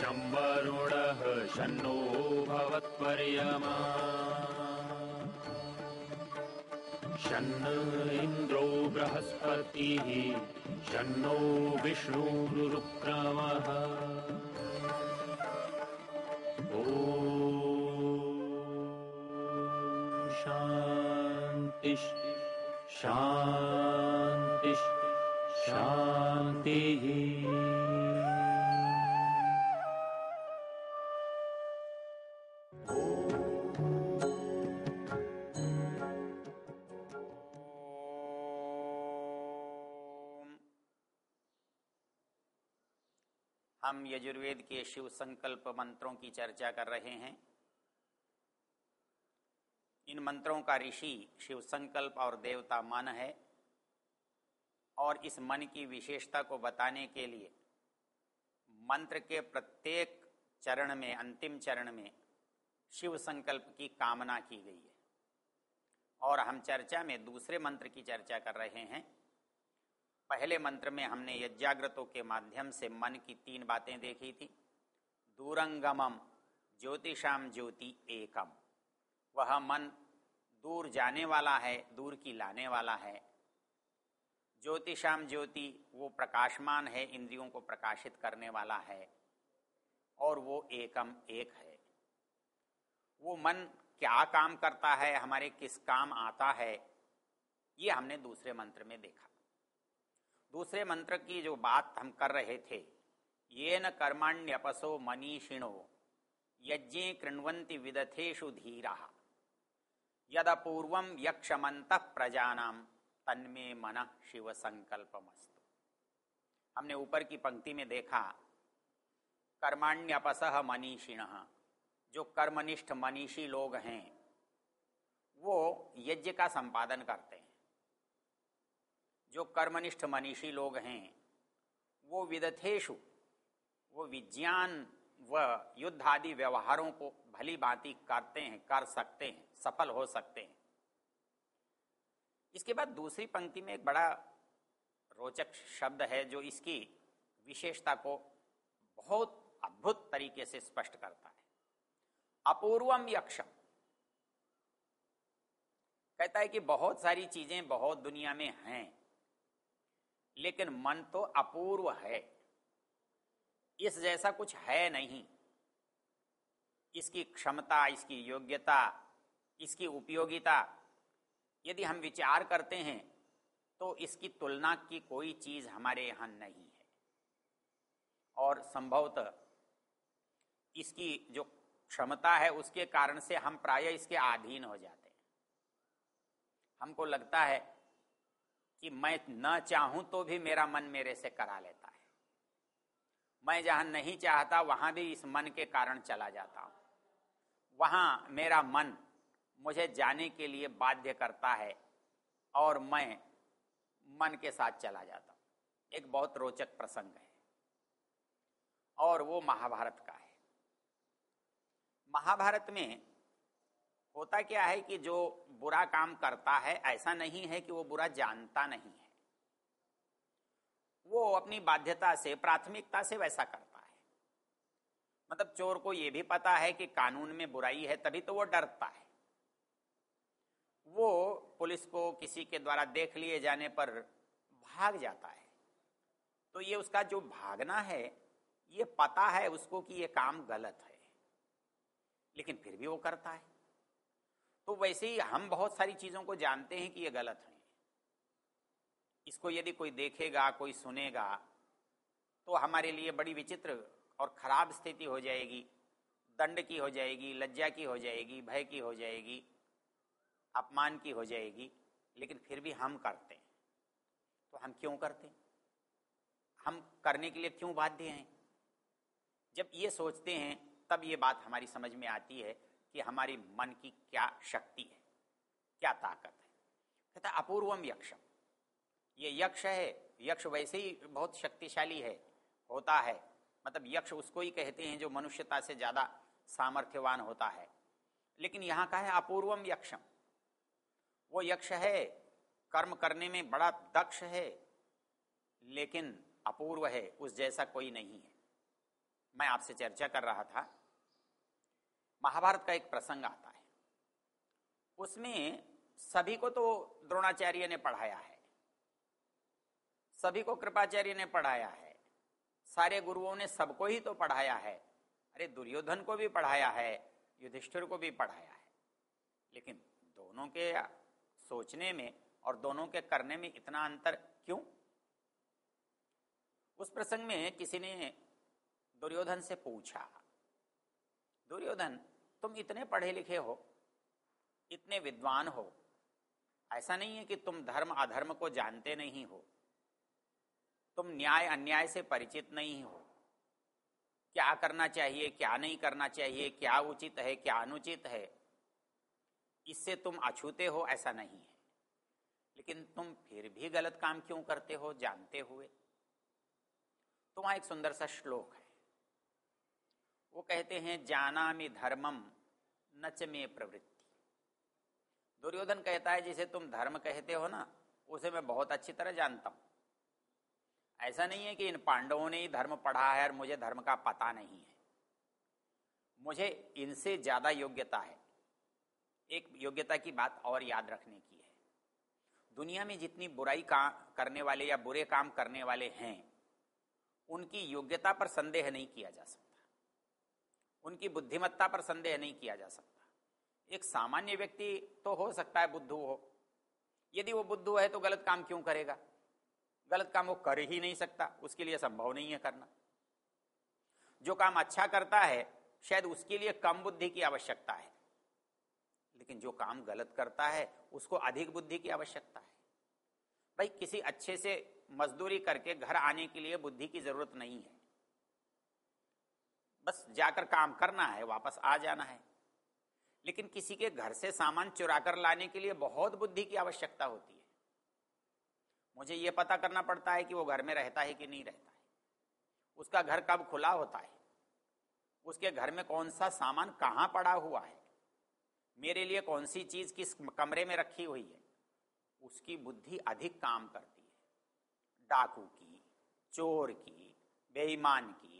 शम्बरुणः शन्नो भवत्पर्यमा। शन्न इन्द्रो बृहस्पतिः शन्नो विष्णुरुक्रमः ॐ शान्तिः शान्तिः शान्तिः यजुर्वेद के शिव संकल्प मंत्रों की चर्चा कर रहे हैं। इन मंत्रों का ऋषि शिव संकल्प और देवता मन है और इस मन की विशेषता को बताने के लिए मंत्र के प्रत्येक चरण में, अंतिम चरण में शिव संकल्प की कामना की गई है। और हम चर्चा में दूसरे मंत्र की चर्चा कर रहे हैं। पहले मंत्र में हमने यज्ञाग्रतों के माध्यम से मन की तीन बातें देखी थी। दूरंगमम, ज्योतिषाम ज्योति एकम। वह मन दूर जाने वाला है, दूर की लाने वाला है। ज्योतिषाम ज्योति वो प्रकाशमान है, इंद्रियों को प्रकाशित करने वाला है, और वो एकम एक है। वो मन क्या काम करता है, हमारे किस काम आता है, ये हमने दूसरे मंत्र में देखा। दूसरे मंत्र की जो बात हम कर रहे थे ये न कर्माण्यपसो मनीषिणो, यज्ञे कृण्वंति विदथेषु धीरा। यदपूर्व यक्षमंत प्रजानाम तन्मे मन शिव संकल्पमस्तु हमने ऊपर की पंक्ति में देखा, कर्माण्यपस मनीषिण, जो कर्मनिष्ठ मनीषी लोग हैं, वो यज्ञ का संपादन करते जो कर्मनिष्ठ मनीषी लोग हैं, वो विदथेशु वो विज्ञान व युद्ध आदि व्यवहारों को भली भांति करते हैं, कर सकते हैं, सफल हो सकते हैं। इसके बाद दूसरी पंक्ति में एक बड़ा रोचक शब्द है, जो इसकी विशेषता को बहुत अद्भुत तरीके से स्पष्ट करता है। अपूर्वम यक्षम। कहता है कि बहुत सारी चीज़ें बहुत दुनिया में हैं लेकिन मन तो अपूर्व है। इस जैसा कुछ है नहीं। इसकी क्षमता, इसकी योग्यता, इसकी उपयोगिता, यदि हम विचार करते हैं तो इसकी तुलना की कोई चीज़ हमारे यहाँ नहीं है। और संभवतः इसकी जो क्षमता है, उसके कारण से हम प्राय इसके अधीन हो जाते हैं। हमको लगता है कि मैं न चाहूँ तो भी मेरा मन मेरे से करा लेता है। मैं जहाँ नहीं चाहता, वहाँ भी इस मन के कारण चला जाता हूँ। वहाँ मेरा मन मुझे जाने के लिए बाध्य करता है और मैं मन के साथ चला जाता हूँ। एक बहुत रोचक प्रसंग है और वो महाभारत का है। महाभारत में होता क्या है कि जो बुरा काम करता है, ऐसा नहीं है कि वो बुरा जानता नहीं है। वो अपनी बाध्यता से, प्राथमिकता से वैसा करता है। मतलब चोर को यह भी पता है कि कानून में बुराई है, तभी तो वो डरता है। वो पुलिस को किसी के द्वारा देख लिए जाने पर भाग जाता है। तो ये उसका जो भागना है, ये पता है उसको कि ये काम गलत है। लेकिन फिर भी वो करता है। तो वैसे ही हम बहुत सारी चीज़ों को जानते हैं कि ये गलत है। इसको यदि कोई देखेगा, कोई सुनेगा तो हमारे लिए बड़ी विचित्र और खराब स्थिति हो जाएगी, दंड की हो जाएगी, लज्जा की हो जाएगी, भय की हो जाएगी, अपमान की हो जाएगी, लेकिन फिर भी हम करते हैं। तो हम क्यों करते हैं? हम करने के लिए क्यों बाध्य हैं? जब ये सोचते हैं, तब ये बात हमारी समझ में आती है कि हमारी मन की क्या शक्ति है, क्या ताकत है। कहता, अपूर्वम यक्षम। ये यक्ष है, यक्ष वैसे ही बहुत शक्तिशाली है, होता है। मतलब यक्ष उसको ही कहते हैं जो मनुष्यता से ज़्यादा सामर्थ्यवान होता है। लेकिन यहाँ का है अपूर्वम यक्षम। वो यक्ष है, कर्म करने में बड़ा दक्ष है, लेकिन अपूर्व है, उस जैसा कोई नहीं है। मैं आपसे चर्चा कर रहा था महाभारत का एक प्रसंग आता है। उसमें सभी को तो द्रोणाचार्य ने पढ़ाया है। सभी को कृपाचार्य ने पढ़ाया है। सारे गुरुओं ने सबको ही तो पढ़ाया है। अरे, दुर्योधन को भी पढ़ाया है, युधिष्ठिर को भी पढ़ाया है। लेकिन दोनों के सोचने में और दोनों के करने में इतना अंतर क्यों? उस प्रसंग में किसी ने दुर्योधन से पूछा, दुर्योधन तुम इतने पढ़े लिखे हो, इतने विद्वान हो, ऐसा नहीं है कि तुम धर्म अधर्म को जानते नहीं हो, तुम न्याय अन्याय से परिचित नहीं हो। क्या करना चाहिए, क्या नहीं करना चाहिए, क्या उचित है, क्या अनुचित है, इससे तुम अछूते हो, ऐसा नहीं है। लेकिन तुम फिर भी गलत काम क्यों करते हो, जानते हुए? तो वहाँ एक सुंदर सा श्लोक है। वो कहते हैं जाना में धर्मम नच में प्रवृत्ति। दुर्योधन कहता है, जिसे तुम धर्म कहते हो ना, उसे मैं बहुत अच्छी तरह जानता हूँ। ऐसा नहीं है कि इन पांडवों ने ही धर्म पढ़ा है और मुझे धर्म का पता नहीं है। मुझे इनसे ज़्यादा योग्यता है। एक योग्यता की बात और याद रखने की है। दुनिया में जितनी बुराई काम करने वाले या बुरे काम करने वाले हैं, उनकी योग्यता पर संदेह नहीं किया जा सकता। उनकी बुद्धिमत्ता पर संदेह नहीं किया जा सकता। एक सामान्य व्यक्ति तो हो सकता है बुद्धू हो। यदि वो बुद्धू है तो गलत काम क्यों करेगा? गलत काम वो कर ही नहीं सकता, उसके लिए संभव नहीं है करना। जो काम अच्छा करता है, शायद उसके लिए कम बुद्धि की आवश्यकता है। लेकिन जो काम गलत करता है, उसको अधिक बुद्धि की आवश्यकता है। भाई, किसी अच्छे से मजदूरी करके घर आने के लिए बुद्धि की ज़रूरत नहीं है। बस जाकर काम करना है, वापस आ जाना है। लेकिन किसी के घर से सामान चुरा कर लाने के लिए बहुत बुद्धि की आवश्यकता होती है। मुझे यह पता करना पड़ता है कि वो घर में रहता है कि नहीं रहता है। उसका घर कब खुला होता है? उसके घर में कौन सा सामान कहाँ पड़ा हुआ है? मेरे लिए कौन सी चीज़ किस कमरे में रखी हुई है? उसकी बुद्धि अधिक काम करती है। डाकू की, चोर की, बेईमान की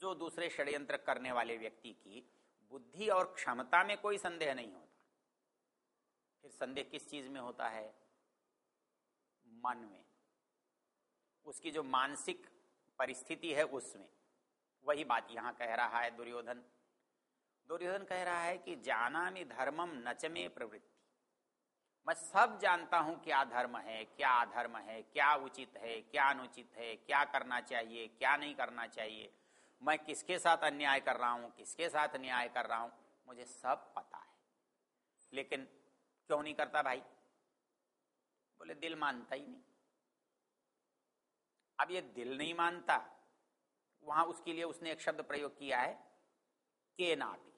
जो दूसरे षड्यंत्र करने वाले व्यक्ति की बुद्धि और क्षमता में कोई संदेह नहीं होता। फिर संदेह किस चीज़ में होता है? मन में। उसकी जो मानसिक परिस्थिति है उसमें। वही बात यहाँ कह रहा है दुर्योधन। दुर्योधन कह रहा है कि जाना में धर्मम नच में प्रवृत्ति। मैं सब जानता हूँ क्या धर्म है, क्या अधर्म है, क्या उचित है, क्या अनुचित है, क्या करना चाहिए, क्या नहीं करना चाहिए। मैं किसके साथ अन्याय कर रहा हूँ, किसके साथ न्याय कर रहा हूँ, मुझे सब पता है। लेकिन क्यों नहीं करता भाई? बोले, दिल मानता ही नहीं। अब ये दिल नहीं मानता, वहाँ उसके लिए उसने एक शब्द प्रयोग किया है के नापी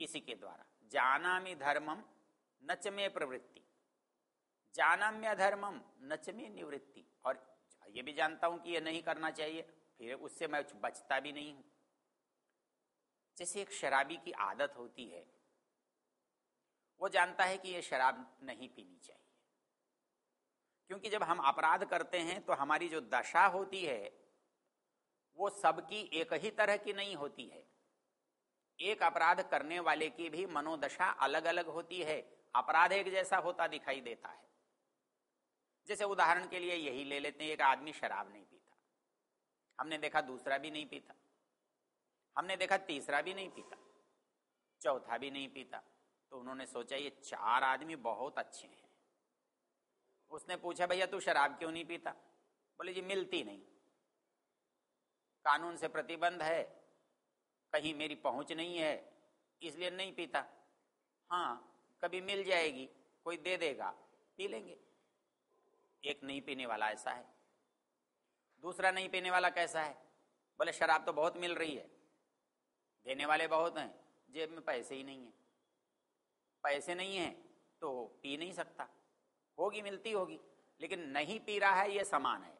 किसी के द्वारा। जानामी धर्मम नच में प्रवृत्ति। जानाम्य धर्मम नच में निवृत्ति। और ये भी जानता हूँ कि ये नहीं करना चाहिए। फिर उससे मैं बचता भी नहीं हूँ। जैसे एक शराबी की आदत होती है, वो जानता है कि ये शराब नहीं पीनी चाहिए। क्योंकि जब हम अपराध करते हैं तो हमारी जो दशा होती है, वो सबकी एक ही तरह की नहीं होती है। एक अपराध करने वाले की भी मनोदशा अलग अलग होती है, अपराध एक जैसा होता दिखाई देता है। जैसे उदाहरण के लिए यही ले लेते हैं, एक आदमी शराब नहीं पीता। हमने देखा दूसरा भी नहीं पीता। हमने देखा तीसरा भी नहीं पीता। चौथा भी नहीं पीता। तो उन्होंने सोचा, ये चार आदमी बहुत अच्छे हैं। उसने पूछा, भैया, तू शराब क्यों नहीं पीता? बोले, जी, मिलती नहीं। कानून से प्रतिबंध है। कहीं मेरी पहुँच नहीं है, इसलिए नहीं पीता। हाँ कभी मिल जाएगी, कोई दे देगा, पी लेंगे। एक नहीं पीने वाला ऐसा है। दूसरा नहीं पीने वाला कैसा है? बोले, शराब तो बहुत मिल रही है। देने वाले बहुत हैं, जेब में पैसे ही नहीं है। पैसे नहीं है तो पी नहीं सकता। होगी, मिलती होगी, लेकिन नहीं पी रहा है, ये समान है।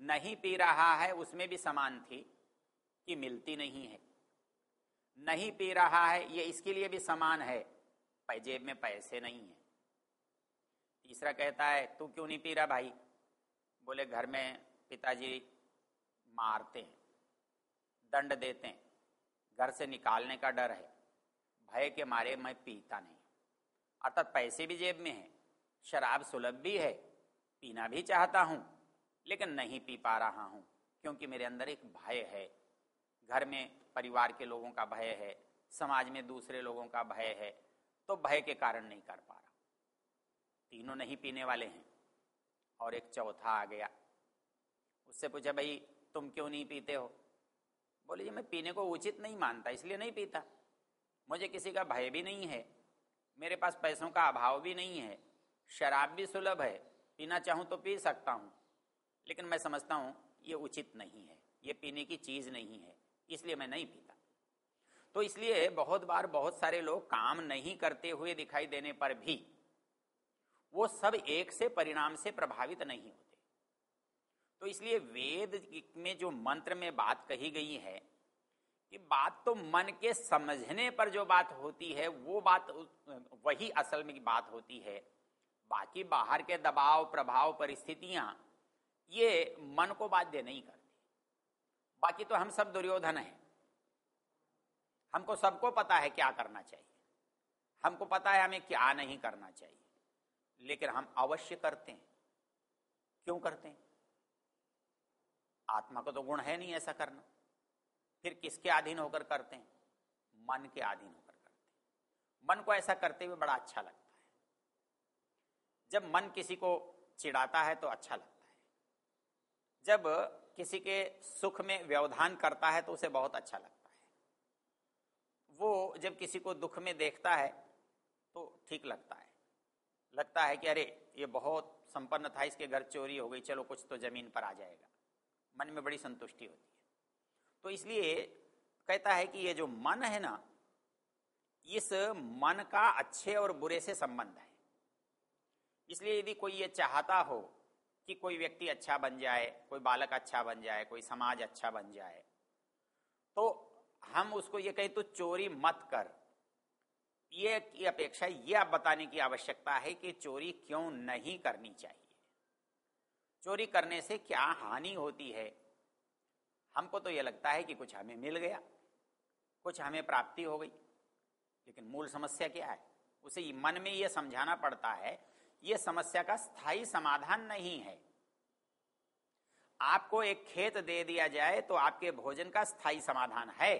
नहीं पी रहा है, उसमें भी समान थी कि मिलती नहीं है। नहीं पी रहा है, ये इसके लिए भी समान है जेब में पैसे नहीं है। तीसरा कहता है, तू क्यों नहीं पी रहा भाई? बोले, घर में पिताजी मारते हैं, दंड देते हैं, घर से निकालने का डर है, भय के मारे मैं पीता नहीं। अर्थात पैसे भी जेब में है, शराब सुलभ भी है, पीना भी चाहता हूँ, लेकिन नहीं पी पा रहा हूँ, क्योंकि मेरे अंदर एक भय है। घर में परिवार के लोगों का भय है, समाज में दूसरे लोगों का भय है तो भय के कारण नहीं कर पा रहा। तीनों नहीं पीने वाले हैं, और एक चौथा आ गया उससे पूछा, भाई, तुम क्यों नहीं पीते हो? बोले जी मैं पीने को उचित नहीं मानता, इसलिए नहीं पीता। मुझे किसी का भय भी नहीं है, मेरे पास पैसों का अभाव भी नहीं है, शराब भी सुलभ है, पीना चाहूँ तो पी सकता हूँ, लेकिन मैं समझता हूँ, ये उचित नहीं है, ये पीने की चीज़ नहीं है, इसलिए मैं नहीं पीता। तो इसलिए बहुत बार बहुत सारे लोग काम नहीं करते हुए दिखाई देने पर भी वो सब एक से परिणाम से प्रभावित नहीं होते। तो इसलिए वेद में जो मंत्र में बात कही गई है कि बात तो मन के समझने पर जो बात होती है, वो बात वही असल में बात होती है। बाकी बाहर के दबाव, प्रभाव, परिस्थितियाँ, ये मन को बाध्य नहीं करती। बाकी तो हम सब दुर्योधन हैं। हमको सबको पता है क्या करना चाहिए। हमको पता है हमें क्या नहीं करना चाहिए। लेकिन हम अवश्य करते हैं। क्यों करते हैं? आत्मा को तो गुण है नहीं ऐसा करना। फिर किसके अधीन होकर करते हैं? मन के अधीन होकर करते हैं। मन को ऐसा करते हुए बड़ा अच्छा लगता है। जब मन किसी को चिढ़ाता है तो अच्छा लगता है। जब किसी के सुख में व्यवधान करता है तो उसे बहुत अच्छा लगता है। वो जब किसी को दुख में देखता है तो ठीक लगता है। लगता है कि अरे, ये बहुत संपन्न था, इसके घर चोरी हो गई, चलो कुछ तो ज़मीन पर आ जाएगा। मन में बड़ी संतुष्टि होती है। तो इसलिए कहता है कि ये जो मन है ना, इस मन का अच्छे और बुरे से संबंध है। इसलिए यदि कोई ये चाहता हो कि कोई व्यक्ति अच्छा बन जाए, कोई बालक अच्छा बन जाए, कोई समाज अच्छा बन जाए तो हम उसको ये कहें तो चोरी मत कर। ये की अपेक्षा, ये आप बताने की आवश्यकता है कि चोरी क्यों नहीं करनी चाहिए। चोरी करने से क्या हानि होती है? हमको तो यह लगता है कि कुछ हमें मिल गया, कुछ हमें प्राप्ति हो गई। लेकिन मूल समस्या क्या है? उसे मन में यह समझाना पड़ता है यह समस्या का स्थायी समाधान नहीं है। आपको एक खेत दे दिया जाए तो आपके भोजन का स्थायी समाधान है।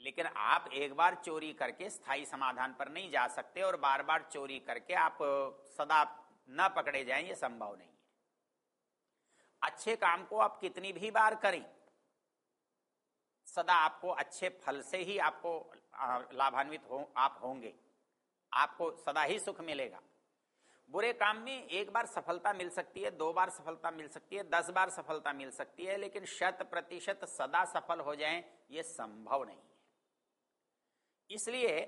लेकिन आप एक बार चोरी करके स्थायी समाधान पर नहीं जा सकते और बार बार चोरी करके आप सदा न पकड़े जाएँ, ये संभव नहीं है। अच्छे काम को आप कितनी भी बार करें, सदा आपको अच्छे फल से ही आपको लाभान्वित हो, आप होंगे। आपको सदा ही सुख मिलेगा। बुरे काम में एक बार सफलता मिल सकती है, दो बार सफलता मिल सकती है, दस बार सफलता मिल सकती है, लेकिन शत प्रतिशत सदा सफल हो जाएँ, ये संभव नहीं है। इसलिए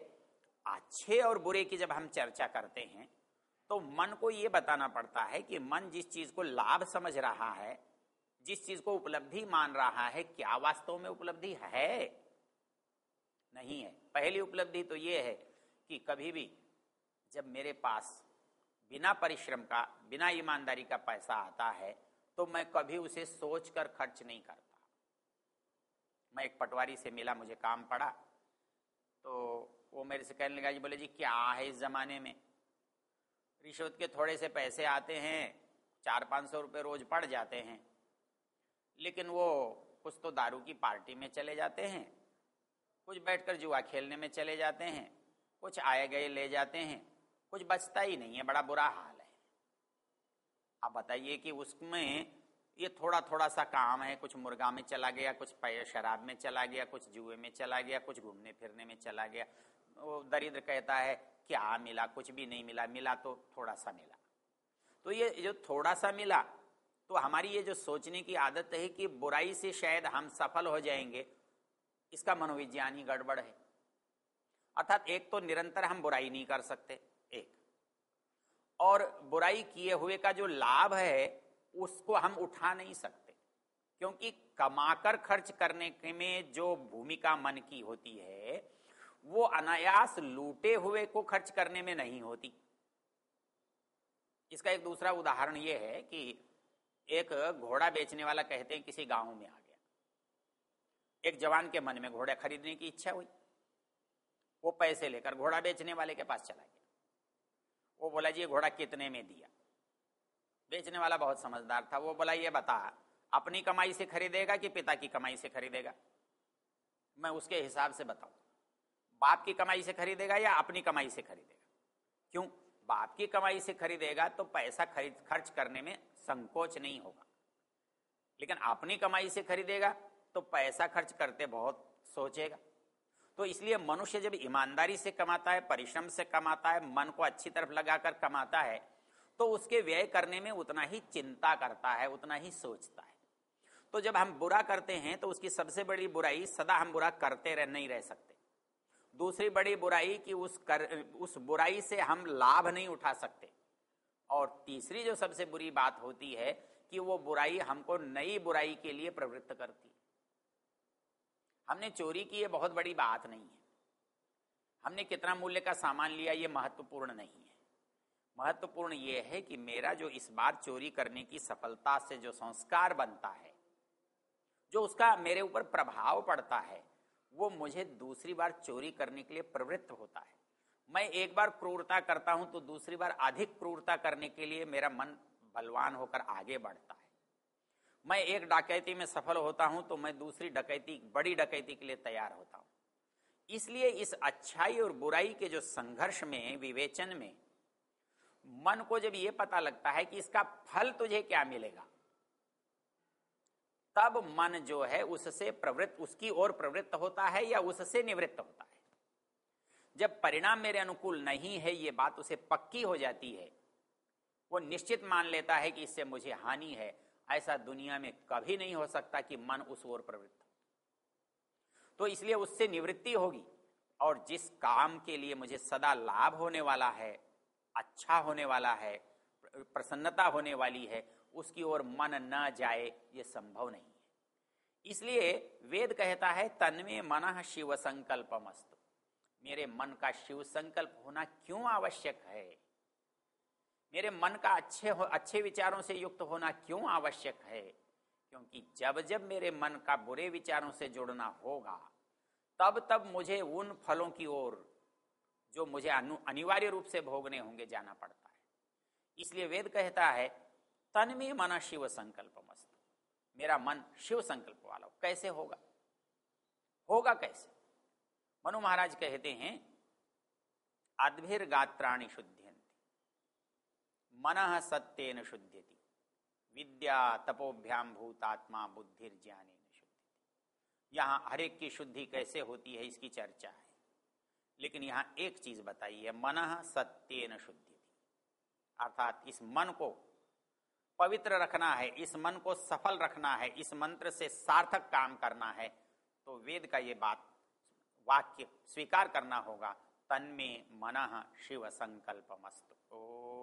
अच्छे और बुरे की जब हम चर्चा करते हैं तो मन को यह बताना पड़ता है कि मन जिस चीज़ को लाभ समझ रहा है, जिस चीज़ को उपलब्धि मान रहा है, क्या वास्तव में उपलब्धि है? नहीं है। पहली उपलब्धि तो यह है कि कभी भी जब मेरे पास बिना परिश्रम का, बिना ईमानदारी का पैसा आता है तो मैं कभी उसे सोचकर खर्च नहीं करता। मैं एक पटवारी से मिला, मुझे काम पड़ा तो वो मेरे से कहने लगा, जी बोले, जी, क्या है इस जमाने में? रिश्वत के थोड़े से पैसे आते हैं चार पाँच सौ रुपये रोज पड़ जाते हैं। लेकिन वो कुछ तो दारू की पार्टी में चले जाते हैं, कुछ बैठकर जुआ खेलने में चले जाते हैं, कुछ आए गए ले जाते हैं, कुछ बचता ही नहीं है, बड़ा बुरा हाल है। आप बताइए कि उसमें ये थोड़ा थोड़ा सा काम है, कुछ मुर्गा में चला गया, कुछ शराब में चला गया, कुछ जुए में चला गया, कुछ घूमने फिरने में चला गया। वो दरिद्र कहता है क्या मिला, कुछ भी नहीं मिला मिला तो थोड़ा सा मिला। तो ये जो थोड़ा सा मिला तो हमारी ये जो सोचने की आदत है कि बुराई से शायद हम सफल हो जाएँगे, इसका मनोविज्ञान ही गड़बड़ है। अर्थात एक तो निरंतर हम बुराई नहीं कर सकते, एक। और बुराई किए हुए का जो लाभ है, उसको हम उठा नहीं सकते, क्योंकि कमाकर खर्च करने में जो भूमिका मन की होती है वो अनायास लूटे हुए को खर्च करने में नहीं होती। इसका एक दूसरा उदाहरण यह है कि एक घोड़ा बेचने वाला कहते हैं किसी गाँव में आ गया। एक जवान के मन में घोड़ा खरीदने की इच्छा हुई। वो पैसे लेकर घोड़ा बेचने वाले के पास चला गया। वो बोला, जी घोड़ा कितने में दिया? बेचने वाला बहुत समझदार था। वो बोला, ये बता, अपनी कमाई से खरीदेगा कि पिता की कमाई से खरीदेगा? मैं उसके हिसाब से बताऊँ। बाप की कमाई से खरीदेगा या अपनी कमाई से खरीदेगा? क्यों? बाप की कमाई से खरीदेगा तो पैसा खरीद, खर्च करने में संकोच नहीं होगा। लेकिन अपनी कमाई से खरीदेगा तो पैसा खर्च करते बहुत सोचेगा। तो इसलिए मनुष्य जब ईमानदारी से कमाता है, परिश्रम से कमाता है, मन को अच्छी तरफ़ लगाकर कमाता है तो उसके व्यय करने में उतना ही चिंता करता है, उतना ही सोचता है। तो जब हम बुरा करते हैं तो उसकी सबसे बड़ी बुराई, सदा हम बुरा करते रह, नहीं रह सकते। दूसरी बड़ी बुराई कि उस कर, उस बुराई से हम लाभ नहीं उठा सकते। और तीसरी जो सबसे बुरी बात होती है कि वो बुराई हमको नई बुराई के लिए प्रवृत्त करती है। हमने चोरी की ये बहुत बड़ी बात नहीं है। हमने कितना मूल्य का सामान लिया ये महत्वपूर्ण नहीं है। महत्वपूर्ण ये है कि मेरा जो इस बार चोरी करने की सफलता से जो संस्कार बनता है, जो उसका मेरे ऊपर प्रभाव पड़ता है वो मुझे दूसरी बार चोरी करने के लिए प्रवृत्त होता है। मैं एक बार क्रूरता करता हूँ तो दूसरी बार अधिक क्रूरता करने के लिए मेरा मन बलवान होकर आगे बढ़ता है। मैं एक डकैती में सफल होता हूँ तो मैं दूसरी डकैती, बड़ी डकैती के लिए तैयार होता हूँ। इसलिए इस अच्छाई और बुराई के जो संघर्ष में, विवेचन में, मन को जब यह पता लगता है कि इसका फल तुझे क्या मिलेगा तब मन जो है उससे प्रवृत्त, उसकी ओर प्रवृत्त होता है या उससे निवृत्त होता है। जब परिणाम मेरे अनुकूल नहीं है, ये बात उसे पक्की हो जाती है। वो निश्चित मान लेता है कि इससे मुझे हानि है। ऐसा दुनिया में कभी नहीं हो सकता कि मन उस ओर प्रवृत्त हो। तो इसलिए उससे निवृत्ति होगी। और जिस काम के लिए मुझे सदा लाभ होने वाला है अच्छा होने वाला है प्रसन्नता होने वाली है उसकी ओर मन न जाए, ये संभव नहीं है। इसलिए वेद कहता है, तन्मे मन शिव संकल्प मेरे मन का शिव संकल्प होना क्यों आवश्यक है? मेरे मन का अच्छे हो, अच्छे विचारों से युक्त होना क्यों आवश्यक है? क्योंकि जब जब मेरे मन का बुरे विचारों से जुड़ना होगा, तब तब मुझे उन फलों की ओर, जो मुझे अनिवार्य रूप से भोगने होंगे जाना पड़ता है। इसलिए वेद कहता है तन में मना शिव संकल्प मस्त मेरा मन शिव संकल्प वाला हो। कैसे होगा? होगा कैसे? मनु महाराज कहते हैं, अद्भिर गात्राणी शुद्धि मन सत्यन शुद्ध्यति। विद्या तपोभ्याम भूतात्मा बुद्धिर ज्ञान यहाँ हरेक की शुद्धि कैसे होती है इसकी चर्चा है। लेकिन यहाँ एक चीज़ बताई है मन सत्यन शुद्धि अर्थात इस मन को पवित्र रखना है, इस मन को सफल रखना है, इस मंत्र से सार्थक काम करना है तो वेद का ये बात, वाक्य स्वीकार करना होगा। तन में मन शिव संकल्प मस्त ओ